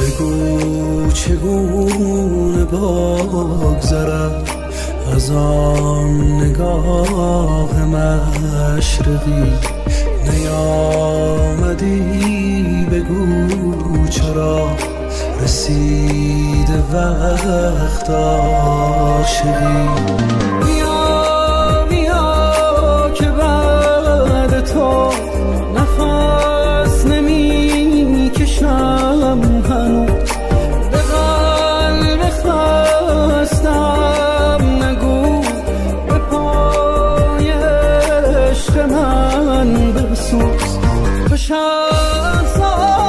بگو چگونه بگذرد از آن نگاه مشرقی؟ نیامدی بگو چرا رسید وقت عاشقی؟ Push on, source.